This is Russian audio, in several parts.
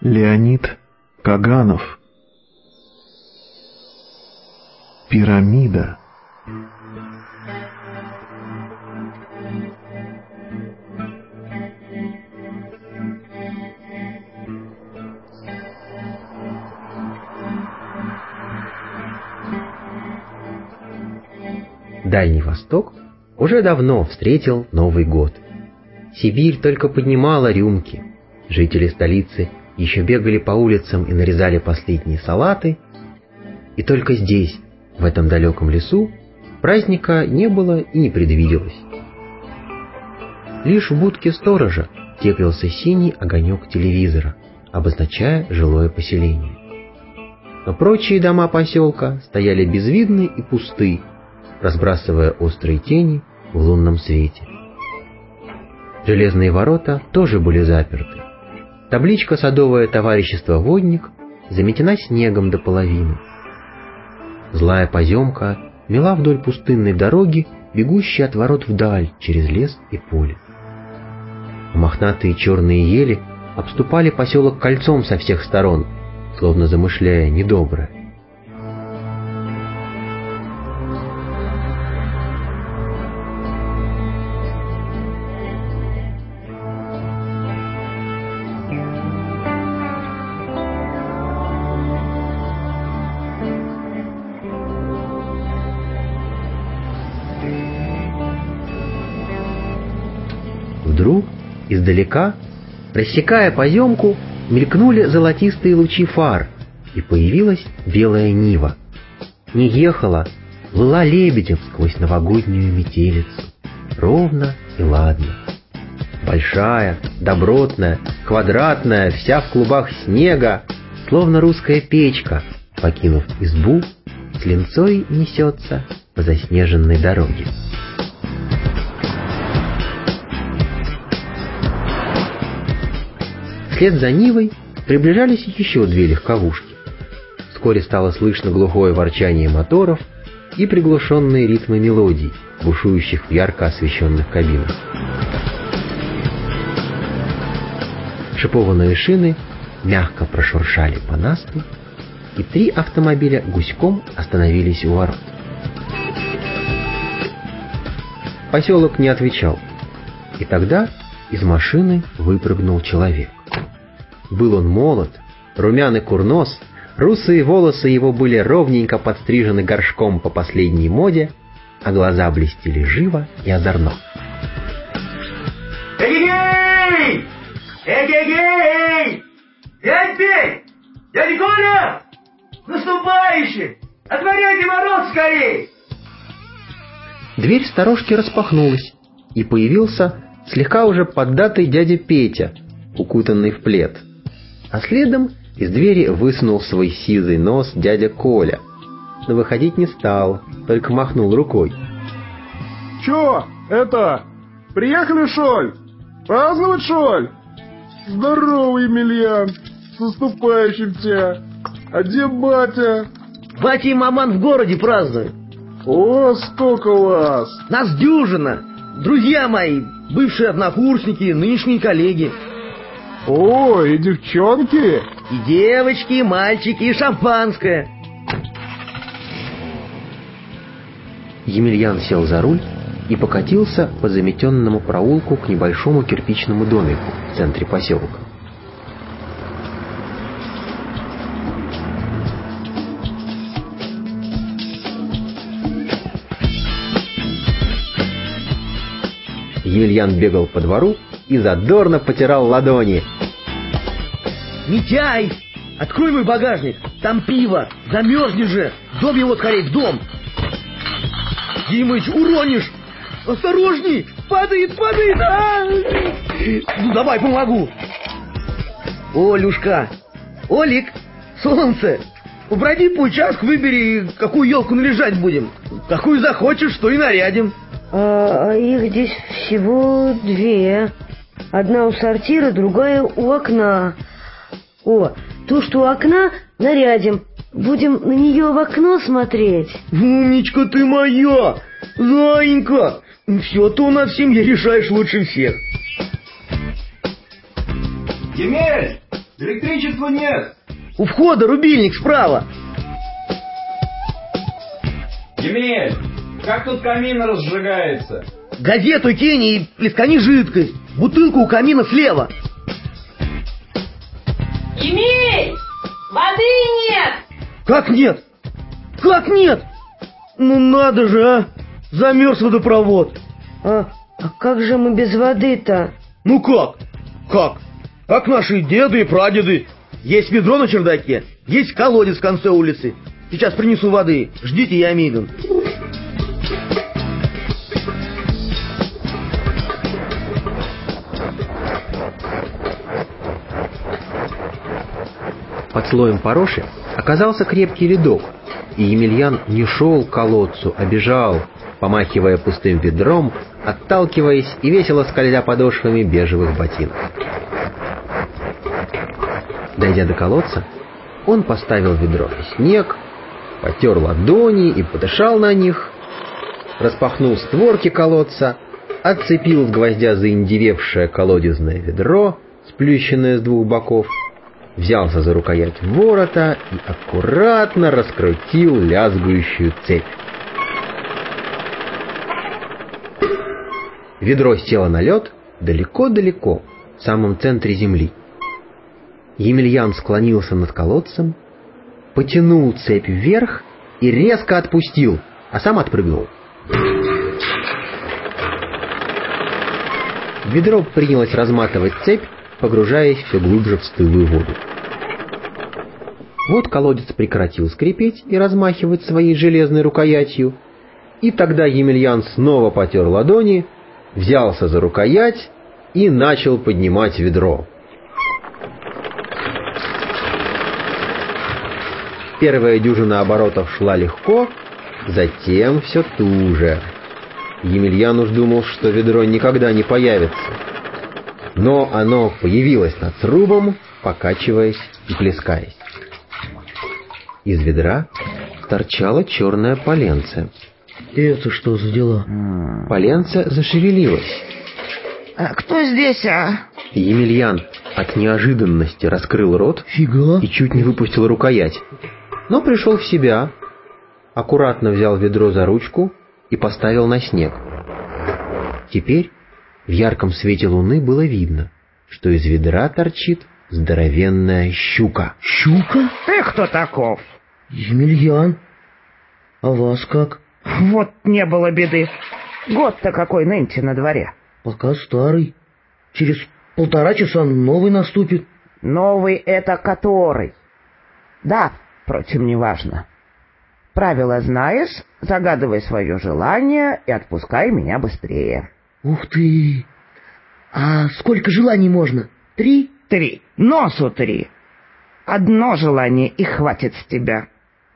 Леонид Каганов Пирамида Дальний Восток уже давно встретил Новый год. Сибирь только поднимала рюмки. Жители столицы еще бегали по улицам и нарезали последние салаты. И только здесь, в этом далеком лесу, праздника не было и не предвиделось. Лишь в будке сторожа теплился синий огонек телевизора, обозначая жилое поселение. Но прочие дома поселка стояли безвидны и пусты, разбрасывая острые тени в лунном свете. Железные ворота тоже были заперты. Табличка «Садовое товарищество Водник» заметена снегом до половины. Злая поземка мела вдоль пустынной дороги, бегущей от ворот вдаль, через лес и поле. Мохнатые черные ели обступали поселок кольцом со всех сторон, словно замышляя недоброе. Вдруг издалека, рассекая поземку, мелькнули золотистые лучи фар, и появилась белая нива. Не ехала, плыла лебедем сквозь новогоднюю метелицу, ровно и ладно. Большая, добротная, квадратная, вся в клубах снега, словно русская печка, покинув избу, с линцой несется по заснеженной дороге. Вслед за Нивой приближались еще две легковушки. Вскоре стало слышно глухое ворчание моторов и приглушенные ритмы мелодий, бушующих в ярко освещенных кабинах. Шипованные шины мягко прошуршали по насту, и три автомобиля гуськом остановились у ворот. Поселок не отвечал, и тогда из машины выпрыгнул человек. Был он молод, румяный курнос, русые волосы его были ровненько подстрижены горшком по последней моде, а глаза блестели живо и озорно. Эгегей! Эгегей! Дядь Петь! Дядя Коля! Наступающий! Отворяйте ворот скорей! Дверь сторожки распахнулась, и появился слегка уже поддатый дядя Петя, укутанный в плед — а следом из двери высунул свой сизый нос дядя Коля. Но выходить не стал, только махнул рукой. «Чё, это, приехали, шоль? Праздновать, шоль? Здорово, Емельян, с наступающим тебя! А где батя?» Батя и маман в городе празднуют. «О, сколько вас!» Нас дюжина! Друзья мои, бывшие однокурсники, нынешние коллеги. О, и девчонки? И девочки, и мальчики, и шампанское. Емельян сел за руль и покатился по заметенному проулку к небольшому кирпичному домику в центре поселка. Емельян бегал по двору и задорно потирал ладони. Митяй, открой мой багажник, там пиво, замерзнешь же, дом его скорее, в дом. Димыч, уронишь, осторожней, падает, падает, а! Ну давай, помогу. Олюшка, Олик, солнце, поброди по участку, выбери, какую елку наряжать будем. Какую захочешь, что и нарядим. А, их здесь всего две. Одна у сортира, другая у окна. О, ту, что у окна, нарядим. Будем на нее в окно смотреть. Умничка ты моя, Заинька. Все ты у нас в семье решаешь лучше всех. Емель! Электричества нет! У входа рубильник справа. Емель, как тут камин разжигается? Газету кинь и плескани жидкость. Бутылку у камина слева. Емель! Воды нет! Как нет? Как нет? Ну надо же, а! Замерз водопровод. А, а как же мы без воды-то? Ну как? Как? Как наши деды и прадеды. Есть ведро на чердаке, есть колодец в конце улицы. Сейчас принесу воды. Ждите, я мигом. Под слоем пороши оказался крепкий ледок, и Емельян не шел к колодцу, а бежал, помахивая пустым ведром, отталкиваясь и весело скользя подошвами бежевых ботинок. Дойдя до колодца, он поставил ведро в снег, потер ладони и подышал на них, распахнул створки колодца, отцепил с гвоздя заиндевевшее колодезное ведро, сплющенное с двух боков, взялся за рукоять ворота и аккуратно раскрутил лязгающую цепь. Ведро село на лед далеко-далеко, в самом центре земли. Емельян склонился над колодцем, потянул цепь вверх и резко отпустил, а сам отпрыгнул. Ведро принялось разматывать цепь, погружаясь все глубже в стылую воду. Вот колодец прекратил скрипеть и размахивать своей железной рукоятью, и тогда Емельян снова потер ладони, взялся за рукоять и начал поднимать ведро. Первая дюжина оборотов шла легко, затем все туже. Емельян уж думал, что ведро никогда не появится. Но оно появилось над срубом, покачиваясь и плескаясь. Из ведра торчало черное поленце. Это что за дела? Поленце зашевелилось. А кто здесь, а? Емельян от неожиданности раскрыл рот Фига. и чуть не выпустил рукоять. Но пришел в себя, аккуратно взял ведро за ручку и поставил на снег. Теперь в ярком свете луны было видно, что из ведра торчит здоровенная щука. Щука? Ты кто таков? Емельян. А вас как? Вот не было беды. Год-то какой нынче на дворе. Пока старый. Через полтора часа новый наступит. Новый это который? Да, впрочем, неважно. Правила знаешь, загадывай свое желание и отпускай меня быстрее. Ух ты! А сколько желаний можно? Три? Три. Носу три. Одно желание и хватит с тебя.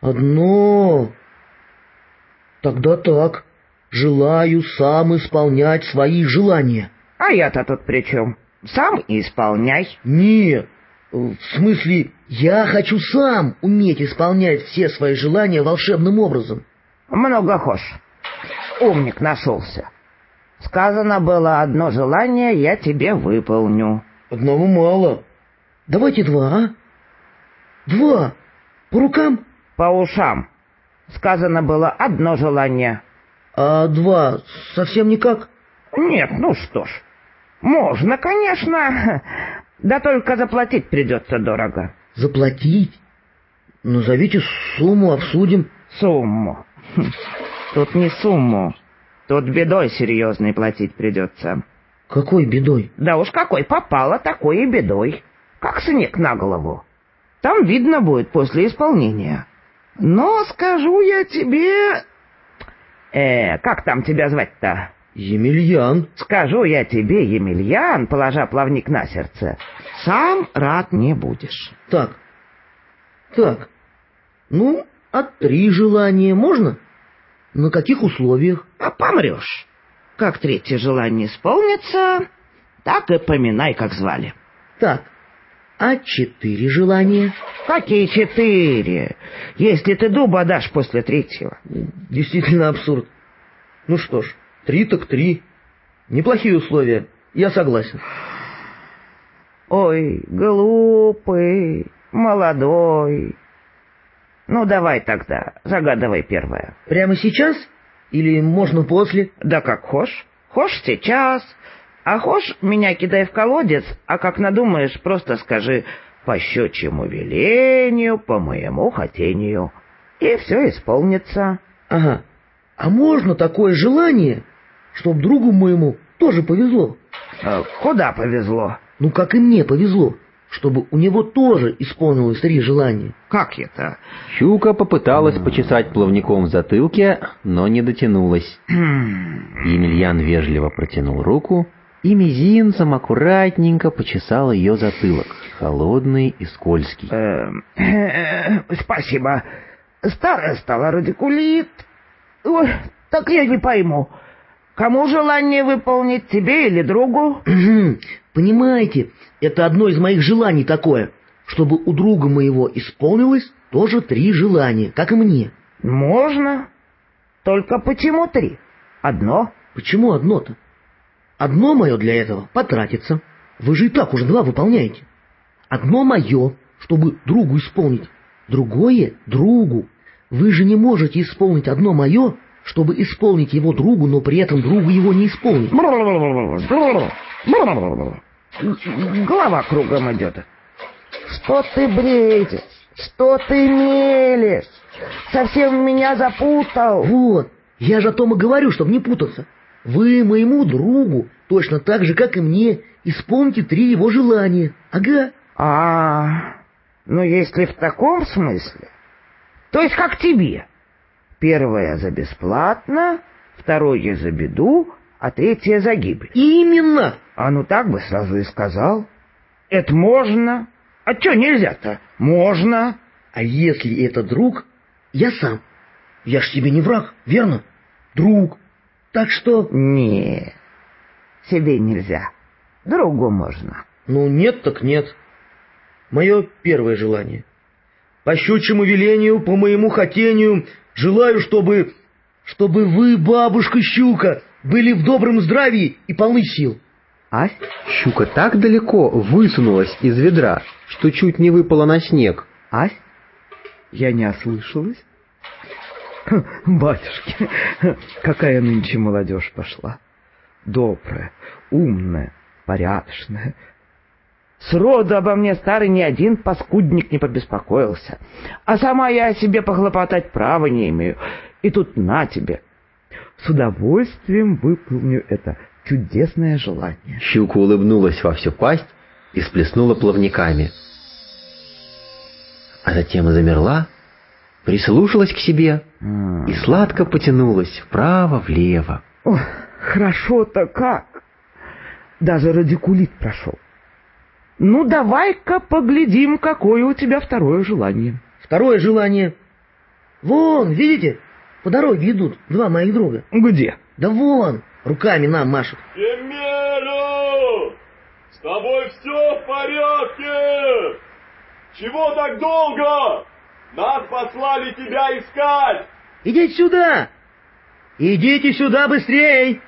Одно. Тогда так. Желаю сам исполнять свои желания. А я-то тут при чем? Сам и исполняй. Нет. В смысле, я хочу сам уметь исполнять все свои желания волшебным образом. Много хошь. Умник нашелся. Сказано было одно желание, я тебе выполню. Одного мало. Давайте два, а? Два. По рукам? По ушам. Сказано было одно желание. А два совсем никак? Нет, ну что ж. Можно, конечно. Да только заплатить придется дорого. Заплатить? Назовите сумму, обсудим. Сумму. Тут не сумму. Тут бедой серьезной платить придется. Какой бедой? Да уж какой попало, такой и бедой. Как снег на голову. Там видно будет после исполнения. Но скажу я тебе... Э, как там тебя звать-то? Емельян. Скажу я тебе, Емельян, положа плавник на сердце, сам рад не будешь. Так. Так. Ну, а три желания можно? На каких условиях? А помрешь. Как третье желание исполнится, так и поминай, как звали. Так. А четыре желания? Какие четыре? Если ты дуба дашь после третьего. Действительно абсурд. Ну что ж, 3 так 3. Неплохие условия. Я согласен. Ой, глупый, молодой. Ну, давай тогда, загадывай первое. Прямо сейчас? Или можно после? Да как хошь. Хошь сейчас. А хошь меня кидай в колодец, а как надумаешь, просто скажи «по щучьему велению, по моему хотению». И все исполнится. Ага. А можно такое желание, чтоб другу моему тоже повезло? А куда повезло? Ну, как и мне повезло, чтобы у него тоже исполнилось три желания. Как это? Щука попыталась почесать плавником в затылке, но не дотянулась. Емельян вежливо протянул руку и мизинцем аккуратненько почесал ее затылок, холодный и скользкий. Эм, спасибо. Старая стала радикулит. Ой, так я не пойму, кому желание выполнить, тебе или другу? Понимаете, это одно из моих желаний такое, чтобы у друга моего исполнилось тоже три желания, как и мне. Можно. Только почему три? Одно? Почему одно-то? Одно мое для этого потратится. Вы же и так уже два выполняете. Одно мое, чтобы другу исполнить. Другое — другу. Вы же не можете исполнить одно мое, чтобы исполнить его другу, но при этом другу его не исполнить. Голова кругом идет. Что ты бредишь? Что ты мелешь? Совсем меня запутал. Вот, я же о том и говорю, чтобы не путаться. Вы моему другу, точно так же, как и мне, исполните три его желания. Ага. А, ну если в таком смысле, то есть как тебе. Первое за бесплатно, второе за беду, а третье за гибель. Именно. А ну так бы сразу и сказал. Это можно. А что нельзя-то? Можно. А если это друг, я сам. Я ж тебе не враг, верно? Друг. Так что... Не, себе нельзя. Другу можно. Ну, нет так нет. Мое первое желание. По щучьему велению, по моему хотению, желаю, чтобы... Чтобы вы, бабушка Щука, были в добром здравии и полны сил. А щука так далеко высунулась из ведра, что чуть не выпала на снег. Ась? Я не ослышалась? Хм, батюшки, какая нынче молодежь пошла. Добрая, умная, порядочная. Сроду обо мне старый ни один паскудник не побеспокоился. А сама я о себе похлопотать права не имею. И тут на тебе. С удовольствием выполню это чудесное желание. Щука улыбнулась во всю пасть и сплеснула плавниками. А затем замерла, прислушалась к себе и сладко потянулась вправо-влево. Ох, хорошо-то как! Даже радикулит прошел. Ну, давай-ка поглядим, какое у тебя второе желание. Второе желание. Вон, видите? По дороге идут два моих друга. Где? Да вон, руками нам машут. Емелю! С тобой все в порядке? Чего так долго? Нас послали тебя искать! Идите сюда! Идите сюда быстрей!